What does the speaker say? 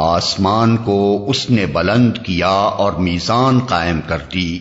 آسمان کو اس نے بلند کیا اور میزان قائم کر دی۔